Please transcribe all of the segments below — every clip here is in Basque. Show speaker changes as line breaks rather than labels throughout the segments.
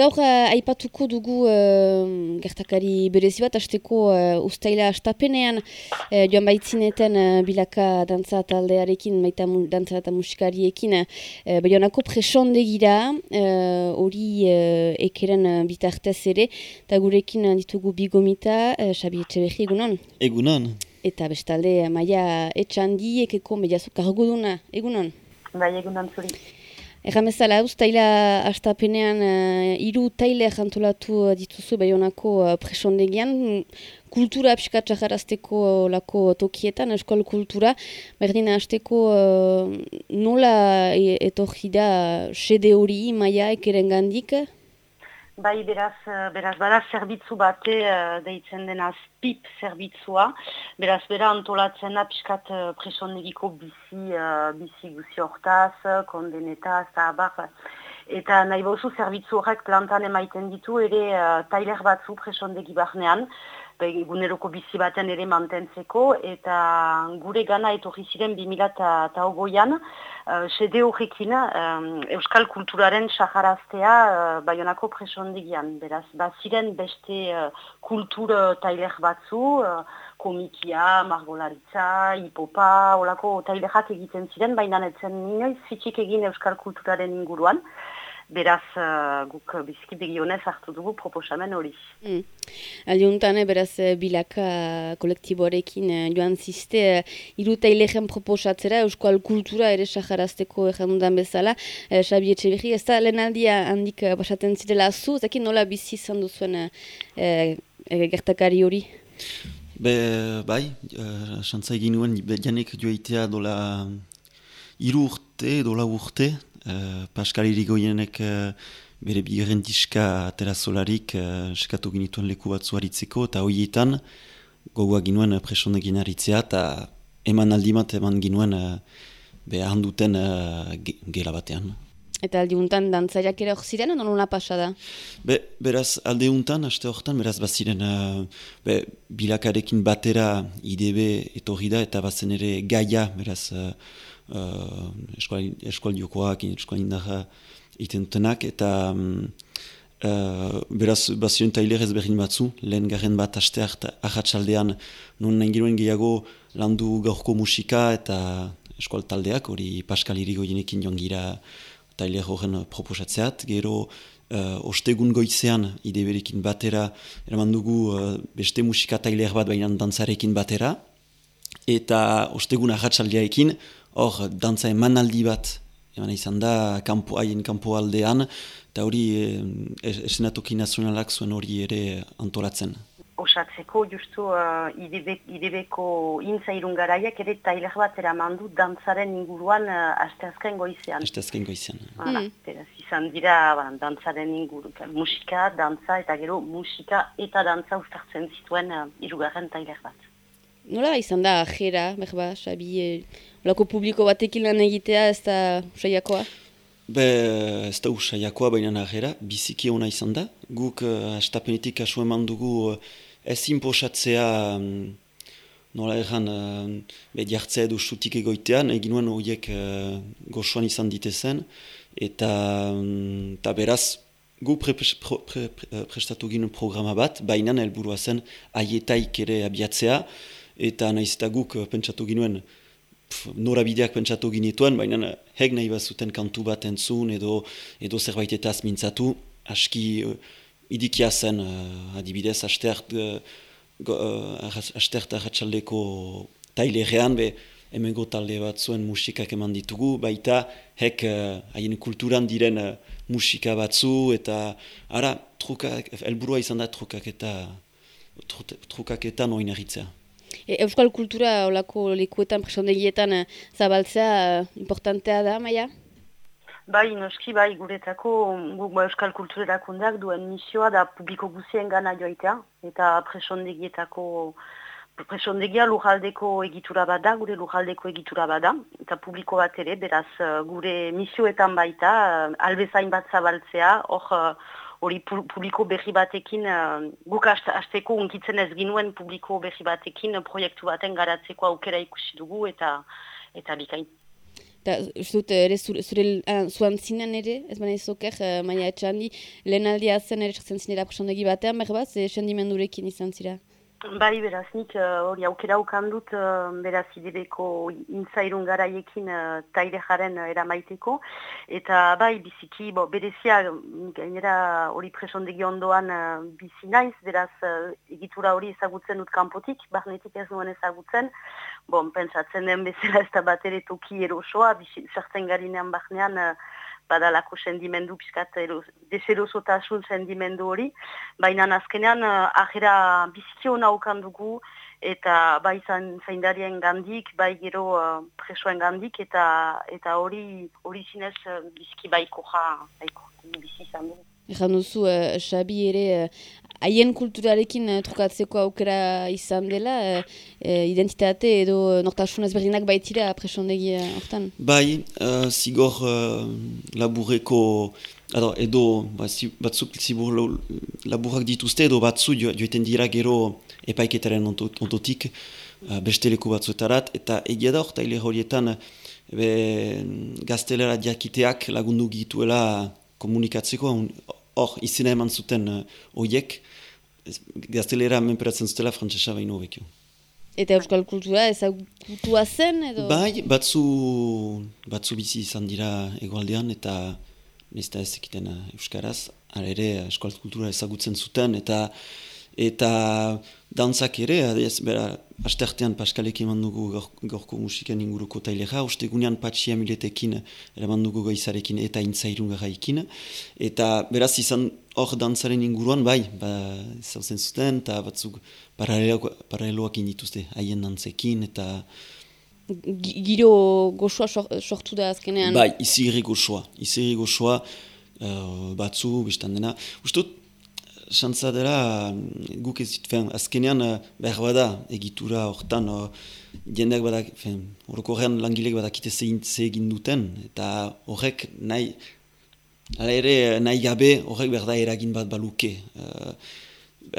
Gaur uh, aipatuko dugu uh, gertakari berezi bat, azteko uh, ustaila astapenean uh, joan baitzineten uh, bilaka dantza taldearekin, baita mu, dantza eta musikariekin, uh, baionako presondegira, hori uh, uh, ekeren uh, bitartez ere, eta gurekin ditugu bigomita, uh, Xabi Etxeberri, egunon?
Egunon.
Eta bestalde, maia etxandi, ekeko mediazu kargoduna, egunon?
Bai, egunon zuri.
Erramezala, ustaila astapenean uh, iru taile jantolatu dituzu behionako uh, presondegian, kultura pixkat jarazteko lako tokietan, eskol kultura, berdina hasteko uh, nola etorri da sede hori maia ekeren gandik?
Bai, beraz, eh, beraz, bada zerbitzu bate uh, deitzen dena PIP zerbitzua. Beraz, bera antolatzen da piskat uh, presondegiko bizi, uh, bizi guzi hortaz, kondenetaz, eta abar. Eta nahi bozu zerbitzu horrek plantan emaiten ditu ere uh, tailer batzu presondegi barnean eguneroko bizi baten ere mantentzeko eta gure gana etorri ziren 2008an uh, sede horrekin um, euskal kulturaren saharaztea uh, baionako presondigian. Beraz, baziren beste uh, kultur tailer batzu, uh, komikia, margolaritza, hipopa, olako tailerak egiten ziren, baina netzen inoiz fitxik egin euskal kulturaren inguruan beraz uh, guk bizki begionez hartu dugu proposamen hori. Mm.
Aldiuntan, eh, beraz, eh, bilaka kolektiboarekin joan ziste, iruta ilegen proposatzera, euskal kultura ere saharazteko ejanundan bezala, uh, Xabi Etxeberri, ez da lehenaldia handik basaten zirela zu, zaki nola bizi izan duzuen uh, gertakari hori?
Be, bai, uh, xantza egin nuen, janek joaitea dola iru urte, dola urte, Uh, Pascal Irigoyenek uh, bere bigarren diska atera solarik uh, eskatu ginituen leku bat zuaritzeko eta horietan gogoa ginuen uh, presonegin aritzea eta eman aldimat eman ginuen behar handuten gela batean.
Eta aldiuntan dantzaiak ere hor ziren, non pasa da?
Be, beraz, aldeuntan, aste horretan, beraz, baziren, uh, be, bilakarekin batera IDB etorri da, eta bazen ere gaia, beraz, uh, uh, eskual jokoak, eskual indarra iten dutenak, eta um, uh, beraz, baziren tailer ez berrin batzu, lehen garen bat aste ahatsaldean, non nahi genuen gehiago landu gaurko musika eta eskual taldeak, hori Pascal Irigo jenekin joan gira tailer horren proposatzeat, gero Uh, ostegun goizean, ide berekin batera, eraman dugu uh, beste musika tailer bat baina dantzarekin batera, eta ostegun ahatsaldiaekin, hor, dantza emanaldi bat, eman izan da, kampo, haien kanpo aldean, eta hori eh, esenatoki nazionalak zuen hori ere antolatzen.
Osatzeko, justu, uh, idebeko intza irungaraiak ere tailer bat eramandu dantzaren inguruan uh, asteazken goizean.
Asteazken goizean.
Mm. izan dira ba, dantzaren inguruan, musika, dantza, eta gero musika eta dantza ustartzen zituen uh, irugarren tailer bat.
Nola izan da, jera, berba, Xabi, eh, lako publiko batekin lan egitea ez da usaiakoa?
Be, ez da usaiakoa baina nahera, biziki hona izan da. Guk uh, astapenetik asu eman dugu uh, ez inposatzea um, nola erran uh, be jartzea edo sutik egoitean, egin horiek uh, goxuan izan ditezen, eta, um, eta beraz, gu pre, pre, pre, pre, prestatu ginen programa bat, baina helburua zen aietaik ere abiatzea, eta nahiz eta guk pentsatu ginuen norabideak pentsatu ginituen, baina eh, heg nahi bat zuten kantu bat entzun edo, edo zerbait eta azmintzatu, aski idikia zen uh, adibidez, astert uh, uh, tailerean, be emengo talde bat zuen musikak eman ditugu, baita hek haien kulturan diren uh, musika batzu, eta ara, trukak, elburua izan da trukak eta trukak eta noin erritzea.
E, euskal kultura olako lekuetan, presondegietan eh, zabaltzea uh, importantea da, Maia?
Bai, noski, bai, guretako ba, euskal kultura erakundeak duen misioa da publiko guzien gana joaitea, eta presondegietako presondegia lujaldeko egitura bada, gure lujaldeko egitura bada, eta publiko bat ere, beraz, gure misioetan baita, albezain bat zabaltzea, hor, hori publiko berri batekin, guk hasteko unkitzen ez ginuen publiko berri batekin proiektu baten garatzeko aukera ikusi dugu eta eta bikain.
Eta, uste dut, ere zure, zure ah, zuan zinen ere, ez baina izoker, uh, maia etxandi, lehen aldia zen ere sartzen zinera presondegi batean, behar bat, ze sendimendurekin izan zira?
Bai, beraz, nik eh, hori uh, aukera ukan dut, uh, beraz, idebeko inzairun garaiekin uh, taire jaren uh, eramaiteko. Eta bai, biziki, bo, berezia, gainera hori presondegi ondoan uh, bizi naiz, beraz, uh, egitura hori ezagutzen dut kanpotik, barnetik ez nuen ezagutzen. Bon, pentsatzen den bezala ez da bat ere toki erosoa, sartzen garinean barnean, badalako sendimendu pixkat deserosotasun sendimendu hori. Baina azkenean uh, ahera bizikio naukan dugu eta bai zaindarien gandik, bai gero uh, presoen gandik eta eta hori hori zinez uh, biziki baiko ja, baiko, bizi izan dugu.
Ejan duzu, uh, Xabi ere, uh, haien kulturarekin uh, trukatzeko aukera izan dela, uh, identitate edo nortasun ezberdinak baitira presondegi hortan?
Bai, uh, zigor uh, laburreko, ado, edo ba, zi, batzuk zibur laburrak dituzte, edo batzu joeten dira gero epaiketaren ontotik, uh, besteleko batzuetarat, eta egia da hor, horietan, be, gaztelera diakiteak lagundu gituela komunikatzeko, hor izena eman zuten horiek, uh, gaztelera menperatzen zutela frantzesa baino bekio.
Eta euskal kultura ezagutua zen edo?
Bai, batzu, batzu bizi izan dira egualdean eta nizta ez ekiten uh, euskaraz, ara ere euskal kultura ezagutzen zuten eta eta dantzak ere, adiez, bera, astertean paskalek eman dugu gorko musiken inguruko tailera, uste gunean patxia miletekin eraman dugu gaizarekin eta intzairun garaikin, eta beraz izan hor dantzaren inguruan, bai, ba, zauzen zuten, eta batzuk paraleloak indituzte, haien dantzekin, eta...
Giro goxoa sortu da azkenean?
Bai, izi goxoa, izi goxoa, uh, batzu, biztan dena. Ustut, xantza dela guk ez dituen, azkenean eh, behar bada egitura hortan uh, jendeak badak, horoko horrean langilek badakite ze egin duten, eta horrek nahi, ala ere nahi gabe horrek behar da eragin bat baluke. Uh,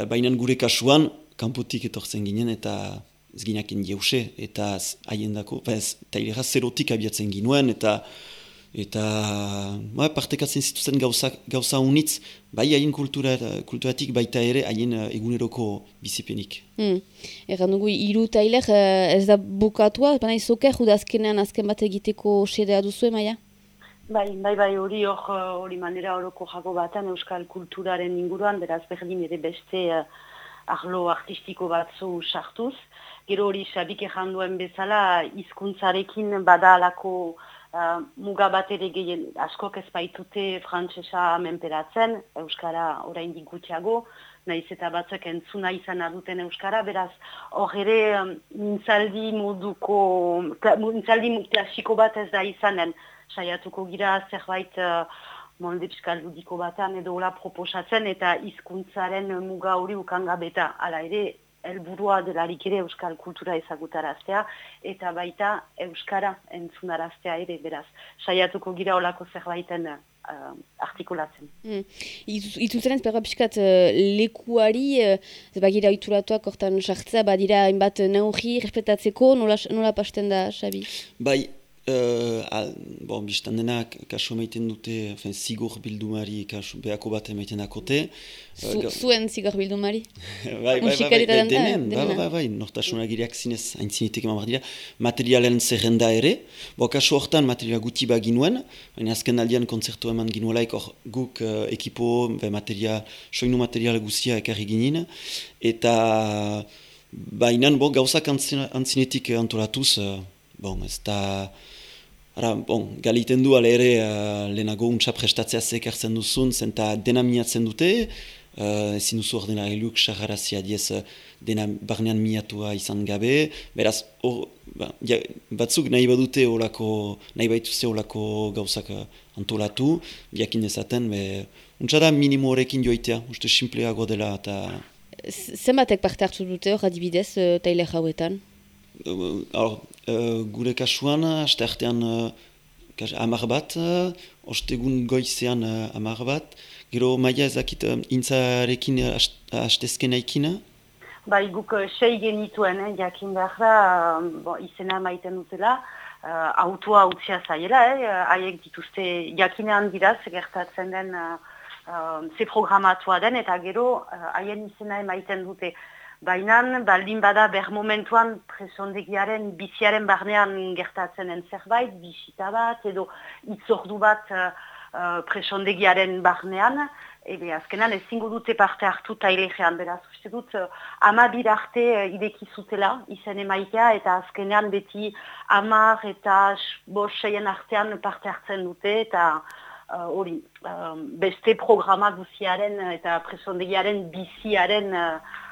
Baina gure kasuan, kanpotik etortzen ginen eta ez ginaken jause, eta haien dako, eta zerotik abiatzen ginuen, eta eta ba, partekatzen zituzen gauza, gauza unitz, bai haien kultura, kulturatik baita ere haien uh, eguneroko bizipenik.
Hmm. Egan dugu, iru tailer uh, ez da bukatua, baina izoker, judazkenean azken bat egiteko sedea duzu emaia?
Bai, bai, bai, hori hor, hori manera horoko jago batan euskal kulturaren inguruan, beraz berdin ere beste uh, arlo artistiko batzu sartuz. Gero hori xabik duen bezala, hizkuntzarekin badalako Uh, muga bat ere gehien askok ez baitute frantsesa menperatzen, Euskara orain gutxiago, nahiz eta batzuk entzuna izan aduten Euskara, beraz hor ere um, mintzaldi moduko, mintzaldi klasiko bat ez da izanen, saiatuko gira zerbait uh, molde piskal ludiko batan edo hola proposatzen eta hizkuntzaren muga hori ukangabeta, ala ere helburua delarik ere euskal kultura ezagutaraztea eta baita euskara entzunaraztea ere beraz. Saiatuko gira olako zerbaiten uh, artikulatzen. Mm.
Ituzen ez berra piskat uh, lekuari, uh, bagira oituratuak hortan sartzea, badira hainbat nauri respetatzeko, nola, nola pasten da, Xabi?
Bai, Uh, al, bon, biztan dena, kaso emaiten dute, fin, zigor bildumari, kaso behako bat emaiten dakote.
Zu, uh, zuen zigor bildumari?
bai, bai, bai, bai, bai, denen, bai, bai, bai, nortasuna giriak zinez, hain zinetik eman dira, materialen zerrenda ere, bo, kaso hortan materiala guti baginuen, baina azken aldean konzertu eman ginuelaik, hor guk uh, ekipo, be, material, soinu material guzia ekarri ginen, eta baina, bo, gauzak antzinetik antolatuz, uh, bon, ez da... Ara, bon, galiten du ale ere uh, lehenago untsa prestatzea zekartzen duzun, zenta dena miatzen dute, uh, ezin duzu ordena eluk saharazia diez uh, dena barnean miatua izan gabe, beraz, or, ba, ja, batzuk nahi badute olako, nahi baituzte olako gauzak uh, antolatu, biakin ezaten, be, untsa da minimo horrekin joitea, uste simpleago dela eta...
Zenbatek parte hartu dute hor adibidez, uh, taile jauetan?
Uh, uh, gure kasuan, aste artean uh, amar bat, uh, ostegun goizean uh, amar bat, gero maia ezakit uh, intzarekin hastezken uh,
Bai, guk uh, sei genituen, eh, jakin behar da, bon, izena maiten dutela, uh, autoa utzia zaiela, eh? haiek dituzte jakinean dira, gertatzen den uh, uh, ze programatua den, eta gero haien izena emaiten dute. Baina, baldin bada ber momentuan presondegiaren, biziaren barnean gertatzen zerbait, bisita bat, edo itzordu bat uh, presondegiaren barnean, Ebe, azkenan ezingo dute parte hartu tailegean, beraz, uste dut, uh, ama bir arte uh, ideki zutela, izan emaitea, eta azkenean beti amar eta bos seien artean parte hartzen dute, eta hori, uh, beste programa guziaren eta presondegiaren biziaren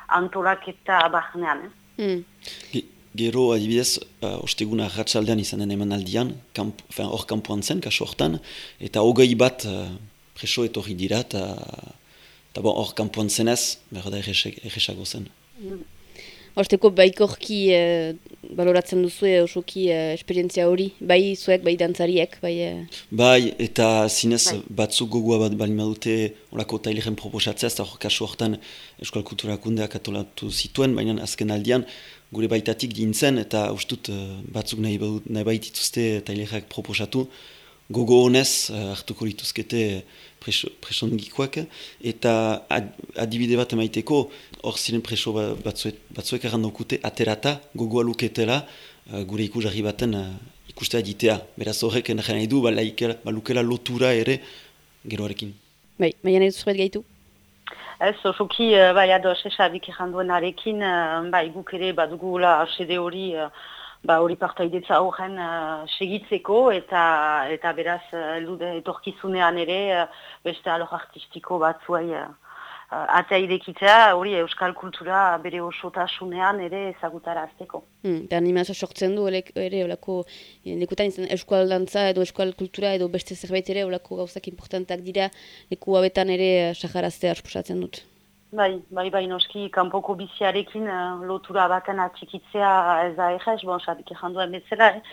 uh, antolak eta barnean. Eh?
Hmm. Gero, adibidez, uh, osteguna ratxaldean izanen eman aldian, hor kampuan zen, kaso hortan, eta hogei bat preso etorri dira, eta bon, hor kampuan zenez, behar da erresago zen.
Horteko baikorki e, baloratzen duzu e, osoki e, esperientzia hori, bai zuek, bai dantzariek, bai... E...
Bai, eta zinez bai. batzuk gogoa bat bali madute orako taileren proposatzea, eta hor kaso hortan Euskal Kulturakundeak atolatu zituen, baina azken aldian gure baitatik dintzen, eta ustut batzuk nahi, nahi baitituzte tailerak proposatu, gogo honez hartuko lituzkete presongikoak, eta adibide bat emaiteko, hor ziren preso ba, batzuek, batzuek errandokute aterata gogoa luketela uh, gure ikusarri baten uh, ikustea ditea. Beraz horrek nahi nahi du, balukela lotura ere geroarekin.
Bai, maia nahi duzuet gaitu?
Ez, osoki, bai, ados, esabik erranduen arekin, bai, guk ere badugula asede hori ba hori partaidetza horren uh, segitzeko eta eta beraz uh, etorkizunean ere uh, beste alor artistiko batzuei uh, atea irekitzea hori euskal kultura bere osotasunean ere ezagutara azteko.
Hmm, animazio sortzen du ere olako lekutan izan euskal dantza edo euskal kultura edo beste zerbait ere olako gauzak importantak dira leku hauetan ere saharaztea asposatzen dut.
Bai, bai, bai, noski, kanpoko biziarekin uh, lotura bakan atxikitzea ez da egez, bon, sabik egin emetzela, eh?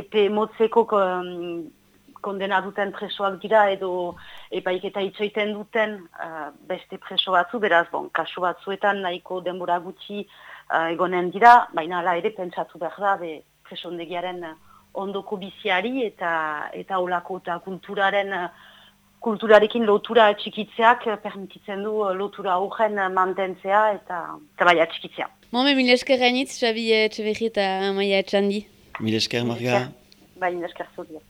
epe motzeko um, kondena duten presoak dira edo epaik eta itzoiten duten uh, beste preso batzu, beraz, bon, kasu batzuetan nahiko denbora gutxi uh, egonen dira, baina ala ere pentsatu behar da, be, presondegiaren ondoko biziari eta eta olako eta kulturaren kulturarekin lotura txikitzeak permititzen du lotura horren mantentzea eta tabaia txikitzea.
Mome, mil esker gainitz, Xabi Etxeberri eta Maia Etxandi.
Mil esker, Marga.
Bai, mil esker zudia.